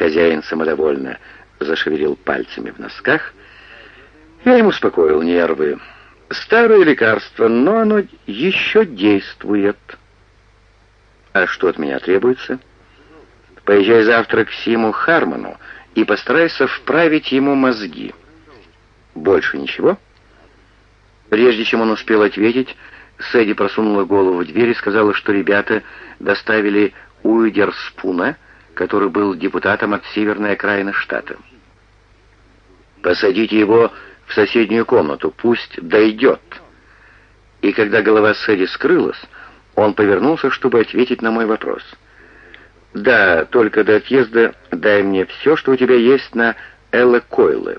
хозяин самодовольно зашевелил пальцами в носках. Я ему успокоил нервы. Старое лекарство, но оно еще действует. А что от меня требуется? Поезжай завтра к Симу Хармону и постарайся вправить ему мозги. Больше ничего? Прежде чем он успел ответить, Сэдди просунула голову в дверь и сказала, что ребята доставили Уидерспуна, который был депутатом от северной окраины штата. «Посадите его в соседнюю комнату, пусть дойдет». И когда голова Сэдди скрылась, он повернулся, чтобы ответить на мой вопрос. «Да, только до отъезда дай мне все, что у тебя есть на Элла Койлы.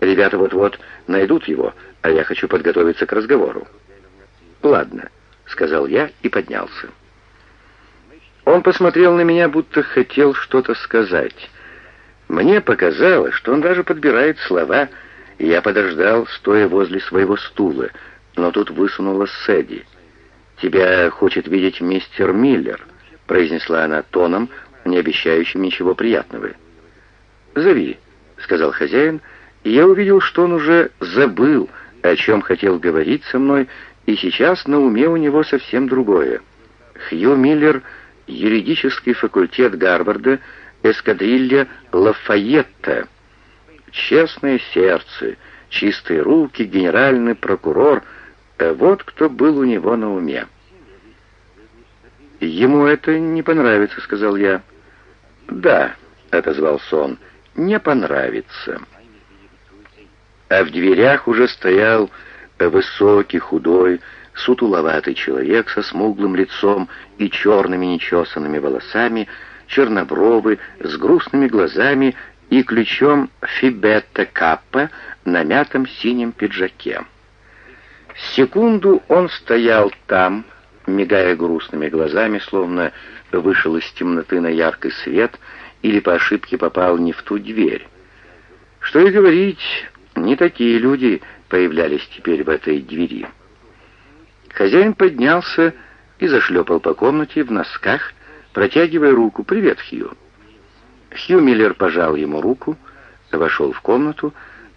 Ребята вот-вот найдут его, а я хочу подготовиться к разговору». «Ладно», — сказал я и поднялся. Он посмотрел на меня, будто хотел что-то сказать. Мне показалось, что он даже подбирает слова, и я подождал, стоя возле своего стула, но тут высунула Сэдди. «Тебя хочет видеть мистер Миллер», — произнесла она тоном, не обещающим ничего приятного. «Зови», — сказал хозяин, и я увидел, что он уже забыл, о чем хотел говорить со мной, и сейчас на уме у него совсем другое. Хью Миллер — юридический факультет Гарварда, эскадрилья Лафайетта. Честное сердце, чистые руки, генеральный прокурор — вот кто был у него на уме. «Ему это не понравится», — сказал я. «Да», — отозвался он, — «не понравится». А в дверях уже стоял высокий, худой, сутуловатый человек со смуглым лицом и черными нечесанными волосами, чернобровый, с грустными глазами и ключом Фибетта Каппа на мятом синем пиджаке. Секунду он стоял там, мигая грустными глазами, словно вышел из темноты на яркий свет или по ошибке попал не в ту дверь. Что и говорить, не такие люди появлялись теперь в этой двери. Хозяин поднялся и зашлепал по комнате в носках, протягивая руку. «Привет, Хью». Хью Миллер пожал ему руку, вошел в комнату,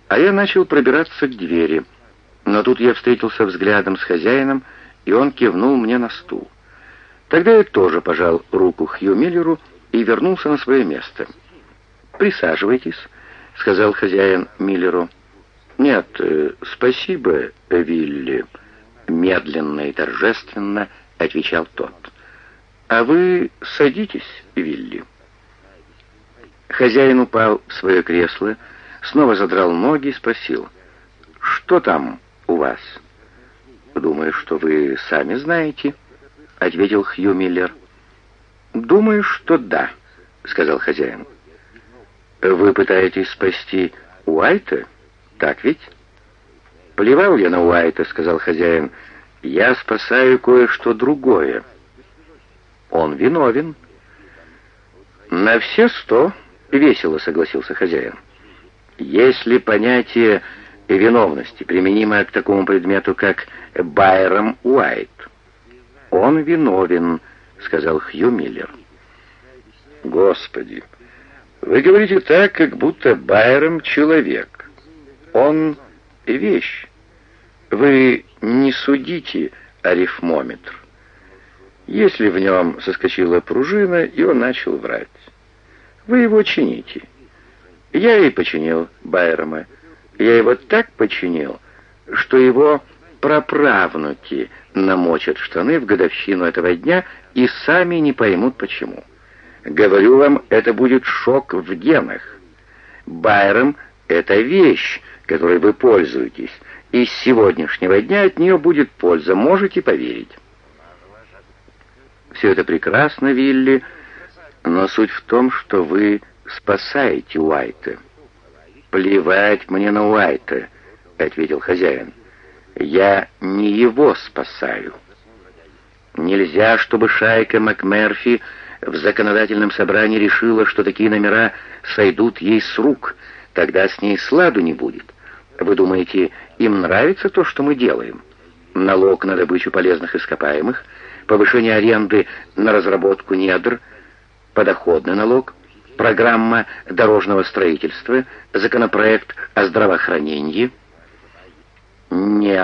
а я начал пробираться к двери. Но тут я встретился взглядом с хозяином, и он кивнул мне на стул. Тогда я тоже пожал руку Хью Миллеру и вернулся на свое место. «Присаживайтесь», — сказал хозяин Миллеру. «Нет, э, спасибо, Вилли» медленно и торжественно отвечал тот. «А вы садитесь, Вилли». Хозяин упал в свое кресло, снова задрал ноги и спросил, «Что там у вас?» «Думаю, что вы сами знаете», — ответил Хью Миллер. «Думаю, что да», — сказал хозяин. «Вы пытаетесь спасти Уайта, так ведь?» «Плевал я на Уайта», — сказал хозяин. «Я спасаю кое-что другое». «Он виновен». «На все сто», — весело согласился хозяин. «Если понятие виновности применимо к такому предмету, как Байром Уайт». «Он виновен», — сказал Хью Миллер. «Господи, вы говорите так, как будто Байром человек. Он вещь. Вы не судите арифмометр. Если в нем соскочила пружина, и он начал врать. Вы его чините. Я и починил Байрома. Я его так починил, что его праправнуки намочат штаны в годовщину этого дня и сами не поймут почему. Говорю вам, это будет шок в генах. Байром — это вещь, которой вы пользуетесь, и с сегодняшнего дня от нее будет польза, можете поверить. Все это прекрасно, Вилли, но суть в том, что вы спасаете Уайта. «Плевать мне на Уайта», — ответил хозяин. «Я не его спасаю». Нельзя, чтобы шайка МакМерфи в законодательном собрании решила, что такие номера сойдут ей с рук, тогда с ней сладу не будет. Вы думаете, им нравится то, что мы делаем? Налог на добычу полезных ископаемых, повышение аренды на разработку недр, подоходный налог. программа дорожного строительства, законопроект о здравоохранении. Не